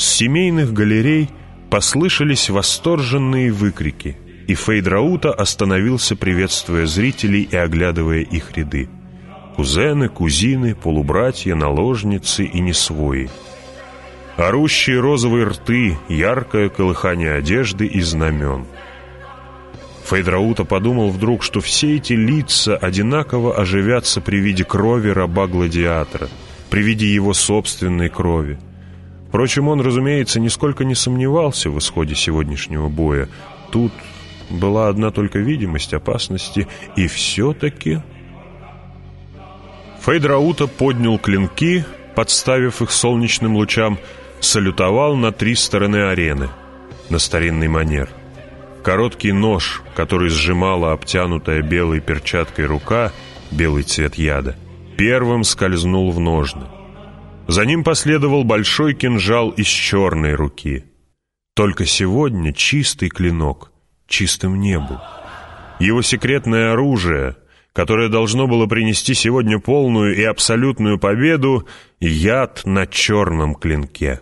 С семейных галерей послышались восторженные выкрики, и Фейдраута остановился, приветствуя зрителей и оглядывая их ряды. Кузены, кузины, полубратья, наложницы и несвои. Орущие розовые рты, яркое колыхание одежды и знамен. Фейдраута подумал вдруг, что все эти лица одинаково оживятся при виде крови раба-гладиатора, при виде его собственной крови. Впрочем, он, разумеется, нисколько не сомневался в исходе сегодняшнего боя. Тут была одна только видимость опасности, и все-таки... Фейдраута поднял клинки, подставив их солнечным лучам, салютовал на три стороны арены, на старинный манер. Короткий нож, который сжимала обтянутая белой перчаткой рука, белый цвет яда, первым скользнул в ножны. За ним последовал большой кинжал из черной руки. Только сегодня чистый клинок чистым не был. Его секретное оружие, которое должно было принести сегодня полную и абсолютную победу, яд на черном клинке.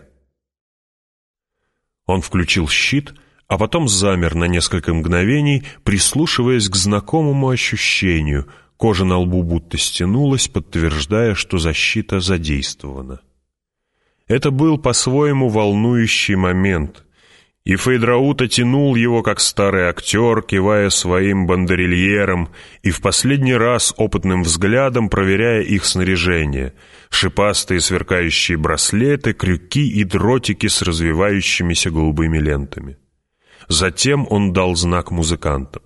Он включил щит, а потом замер на несколько мгновений, прислушиваясь к знакомому ощущению. Кожа на лбу будто стянулась, подтверждая, что защита задействована. Это был по-своему волнующий момент, и Фейдраута тянул его, как старый актер, кивая своим бандерильером и в последний раз опытным взглядом проверяя их снаряжение — шипастые сверкающие браслеты, крюки и дротики с развивающимися голубыми лентами. Затем он дал знак музыкантам.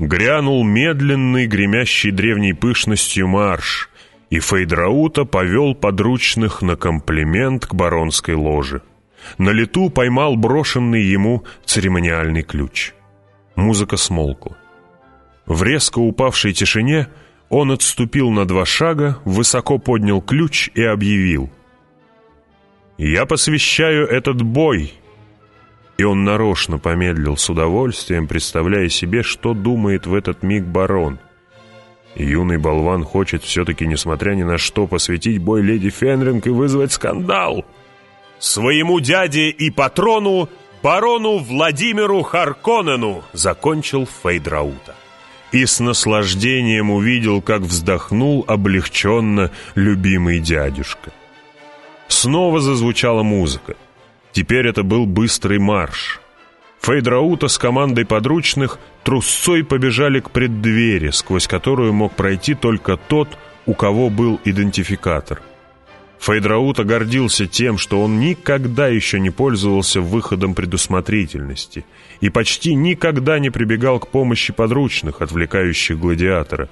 Грянул медленный, гремящий древней пышностью марш, и Фейдраута повел подручных на комплимент к баронской ложе. На лету поймал брошенный ему церемониальный ключ. Музыка смолкла. В резко упавшей тишине — он отступил на два шага, высоко поднял ключ и объявил. «Я посвящаю этот бой!» И он нарочно помедлил с удовольствием, представляя себе, что думает в этот миг барон. Юный болван хочет все-таки, несмотря ни на что, посвятить бой леди Фенринг и вызвать скандал. «Своему дяде и патрону, барону Владимиру Харконену!» закончил Фейдраута и с наслаждением увидел, как вздохнул облегченно любимый дядюшка. Снова зазвучала музыка. Теперь это был быстрый марш. Фейдраута с командой подручных трусцой побежали к преддвери, сквозь которую мог пройти только тот, у кого был идентификатор. Фейдраута гордился тем, что он никогда еще не пользовался выходом предусмотрительности и почти никогда не прибегал к помощи подручных, отвлекающих гладиатора.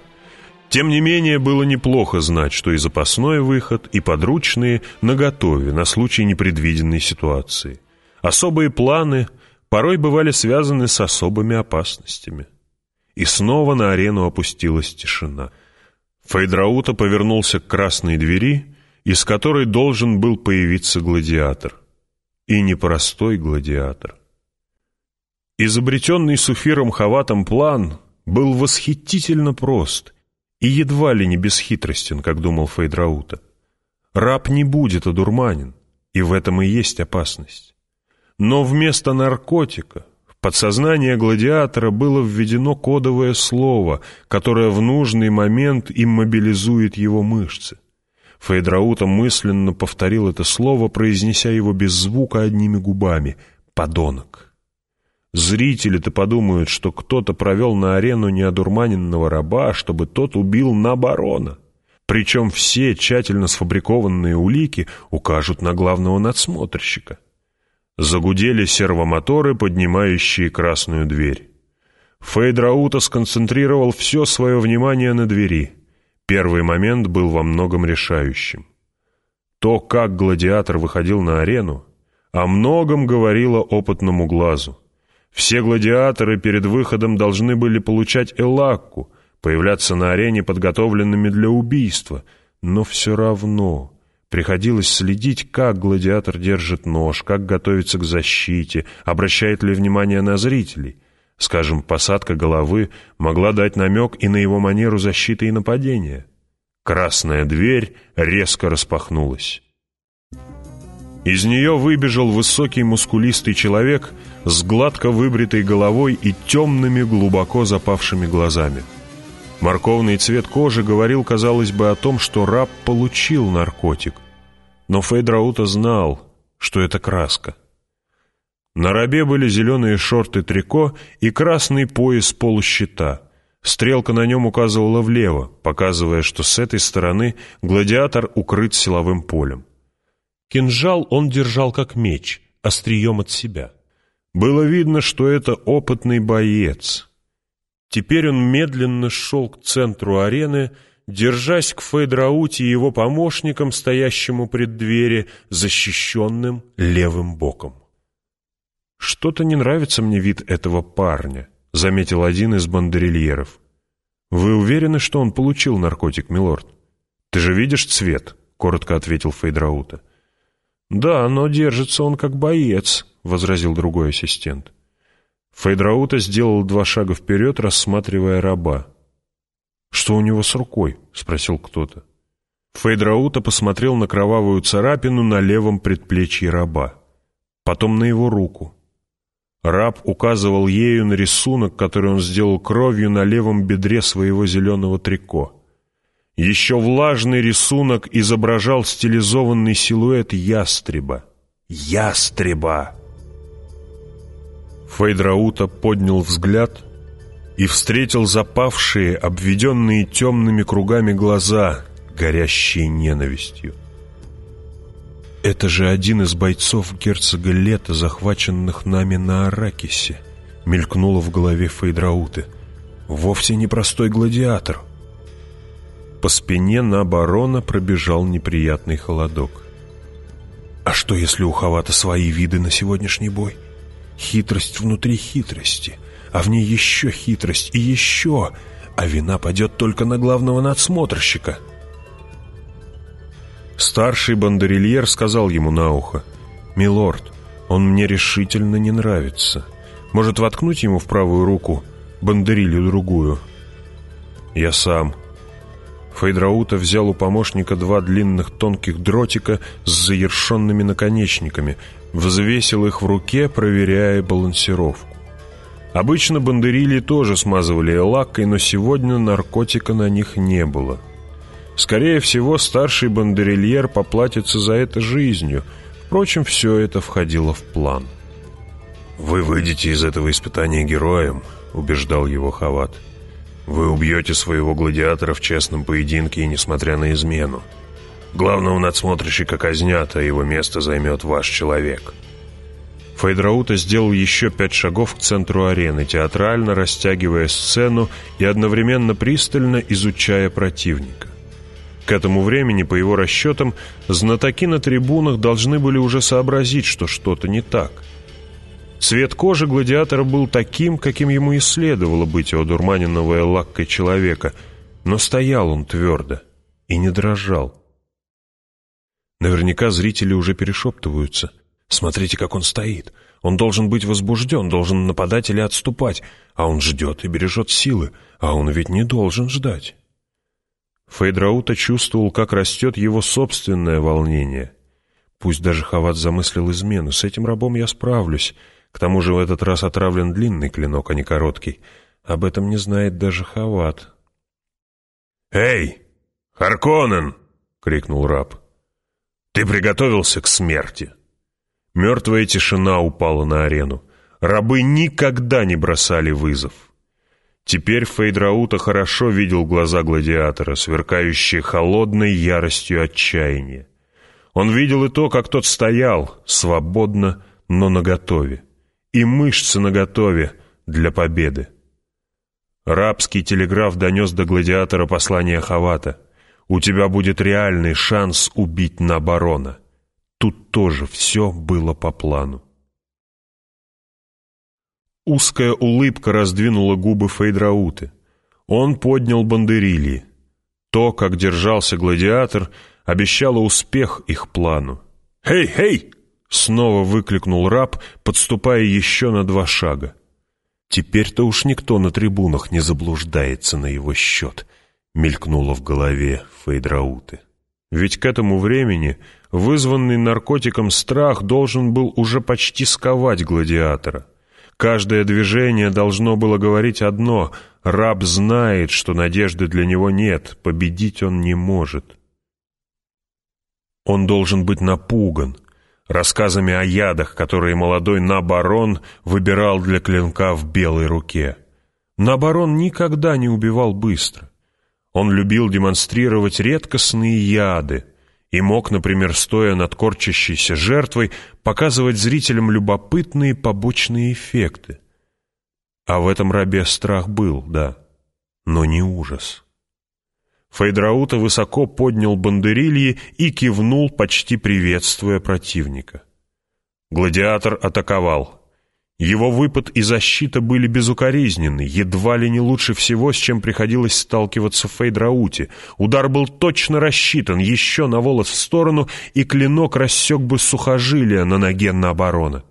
Тем не менее, было неплохо знать, что и запасной выход, и подручные наготове на случай непредвиденной ситуации. Особые планы порой бывали связаны с особыми опасностями. И снова на арену опустилась тишина. Фейдраута повернулся к красной двери — из которой должен был появиться гладиатор. И непростой гладиатор. Изобретенный Суфиром Хаватом план был восхитительно прост и едва ли не бесхитростен, как думал Фейдраута. Раб не будет одурманен, и в этом и есть опасность. Но вместо наркотика в подсознание гладиатора было введено кодовое слово, которое в нужный момент иммобилизует его мышцы. Фейдраута мысленно повторил это слово, произнеся его без звука одними губами. «Подонок». Зрители-то подумают, что кто-то провел на арену неодурманенного раба, чтобы тот убил на барона. Причем все тщательно сфабрикованные улики укажут на главного надсмотрщика. Загудели сервомоторы, поднимающие красную дверь. Фейдраута сконцентрировал все свое внимание на двери — Первый момент был во многом решающим. То, как гладиатор выходил на арену, о многом говорило опытному глазу. Все гладиаторы перед выходом должны были получать элакку, появляться на арене подготовленными для убийства, но все равно приходилось следить, как гладиатор держит нож, как готовится к защите, обращает ли внимание на зрителей — Скажем, посадка головы могла дать намек и на его манеру защиты и нападения. Красная дверь резко распахнулась. Из нее выбежал высокий мускулистый человек с гладко выбритой головой и темными глубоко запавшими глазами. Морковный цвет кожи говорил, казалось бы, о том, что раб получил наркотик. Но Фейдраута знал, что это краска. На рабе были зеленые шорты трико и красный пояс полущита. Стрелка на нем указывала влево, показывая, что с этой стороны гладиатор укрыт силовым полем. Кинжал он держал как меч, острием от себя. Было видно, что это опытный боец. Теперь он медленно шел к центру арены, держась к Фейдрауте и его помощникам, стоящему пред двери, защищенным левым боком. «Что-то не нравится мне вид этого парня», — заметил один из бандерильеров. «Вы уверены, что он получил наркотик, милорд?» «Ты же видишь цвет», — коротко ответил Фейдраута. «Да, но держится он как боец», — возразил другой ассистент. Фейдраута сделал два шага вперед, рассматривая раба. «Что у него с рукой?» — спросил кто-то. Фейдраута посмотрел на кровавую царапину на левом предплечье раба, потом на его руку. Раб указывал ею на рисунок, который он сделал кровью на левом бедре своего зеленого трико. Еще влажный рисунок изображал стилизованный силуэт ястреба. Ястреба! Фейдраута поднял взгляд и встретил запавшие, обведенные темными кругами глаза, горящие ненавистью. «Это же один из бойцов герцога Лета, захваченных нами на Аракисе», — мелькнуло в голове Фейдрауты. «Вовсе не простой гладиатор». По спине на барона пробежал неприятный холодок. А что, если у Хавата свои виды на сегодняшний бой? Хитрость внутри хитрости, а в ней еще хитрость и еще, а вина падет только на главного надсмотрщика. Старший бандерильер сказал ему на ухо, «Милорд, он мне решительно не нравится. Может, воткнуть ему в правую руку бандерилью другую?» «Я сам», Фейдраута взял у помощника два длинных тонких дротика с заершенными наконечниками, взвесил их в руке, проверяя балансировку. Обычно бандерили тоже смазывали лаккой, но сегодня наркотика на них не было. Скорее всего, старший бандерильер поплатится за это жизнью. Впрочем, все это входило в план. «Вы выйдете из этого испытания героем», — убеждал его Хават. Вы убьете своего гладиатора в честном поединке и несмотря на измену. Главного надсмотрщика казнят, а его место займет ваш человек». Фейдраута сделал еще пять шагов к центру арены, театрально растягивая сцену и одновременно пристально изучая противника. К этому времени, по его расчетам, знатоки на трибунах должны были уже сообразить, что что-то не так – Цвет кожи гладиатора был таким, каким ему и следовало быть у одурманенного лаккой человека, но стоял он твердо и не дрожал. Наверняка зрители уже перешептываются. Смотрите, как он стоит. Он должен быть возбужден, должен нападать или отступать, а он ждет и бережет силы, а он ведь не должен ждать. Фейдраута чувствовал, как растет его собственное волнение. Пусть даже Хават замыслил измену, с этим рабом я справлюсь, к тому же в этот раз отравлен длинный клинок, а не короткий. Об этом не знает даже Хават. «Эй, Харконен!» — крикнул раб. «Ты приготовился к смерти!» Мертвая тишина упала на арену. Рабы никогда не бросали вызов. Теперь Фейдраута хорошо видел глаза гладиатора, сверкающие холодной яростью отчаяния. Он видел и то, как тот стоял, свободно, но наготове и мышцы наготове для победы. Рабский телеграф донес до гладиатора послание Хавата. «У тебя будет реальный шанс убить на барона». Тут тоже все было по плану. Узкая улыбка раздвинула губы Фейдрауты. Он поднял бандерильи. То, как держался гладиатор, обещало успех их плану. «Хей, хей!» Снова выкликнул раб, подступая еще на два шага. Теперь-то уж никто на трибунах не заблуждается на его счет, мелькнуло в голове Фейдрауты. Ведь к этому времени вызванный наркотиком страх должен был уже почти сковать гладиатора. Каждое движение должно было говорить одно — раб знает, что надежды для него нет, победить он не может. Он должен быть напуган рассказами о ядах, которые молодой Набарон выбирал для клинка в белой руке. Набарон никогда не убивал быстро. Он любил демонстрировать редкостные яды и мог, например, стоя над корчащейся жертвой, показывать зрителям любопытные побочные эффекты. А в этом рабе страх был, да, но не ужас. Фейдраута высоко поднял бандерильи и кивнул, почти приветствуя противника. Гладиатор атаковал. Его выпад и защита были безукоризненны, едва ли не лучше всего, с чем приходилось сталкиваться в Фейдрауте. Удар был точно рассчитан, еще на волос в сторону, и клинок рассек бы сухожилия на ноге на оборона.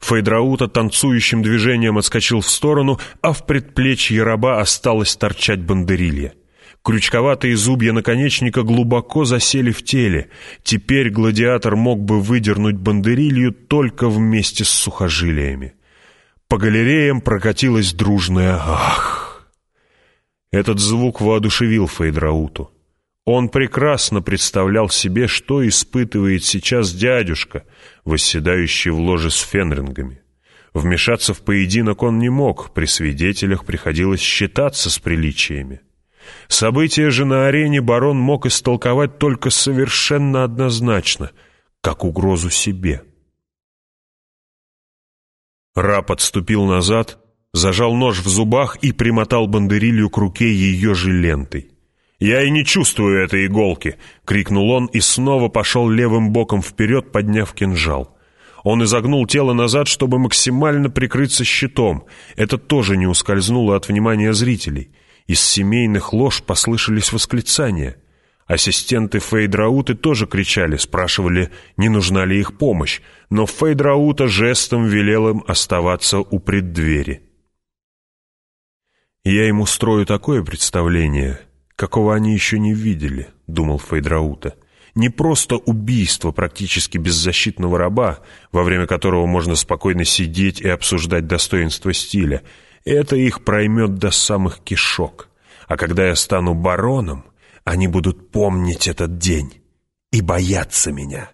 Фейдраута танцующим движением отскочил в сторону, а в предплечье раба осталось торчать бандерилья. Крючковатые зубья наконечника глубоко засели в теле. Теперь гладиатор мог бы выдернуть бандерилью только вместе с сухожилиями. По галереям прокатилась дружная «Ах!». Этот звук воодушевил Фейдрауту. Он прекрасно представлял себе, что испытывает сейчас дядюшка, восседающий в ложе с фенрингами. Вмешаться в поединок он не мог, при свидетелях приходилось считаться с приличиями. События же на арене барон мог истолковать только совершенно однозначно, как угрозу себе. Раб отступил назад, зажал нож в зубах и примотал бандерилью к руке ее же лентой. «Я и не чувствую этой иголки!» — крикнул он и снова пошел левым боком вперед, подняв кинжал. Он изогнул тело назад, чтобы максимально прикрыться щитом. Это тоже не ускользнуло от внимания зрителей. Из семейных лож послышались восклицания. Ассистенты Фейдрауты тоже кричали, спрашивали, не нужна ли их помощь, но Фейдраута жестом велел им оставаться у преддвери. «Я им устрою такое представление», какого они еще не видели», — думал Фейдраута. «Не просто убийство практически беззащитного раба, во время которого можно спокойно сидеть и обсуждать достоинство стиля. Это их проймет до самых кишок. А когда я стану бароном, они будут помнить этот день и бояться меня».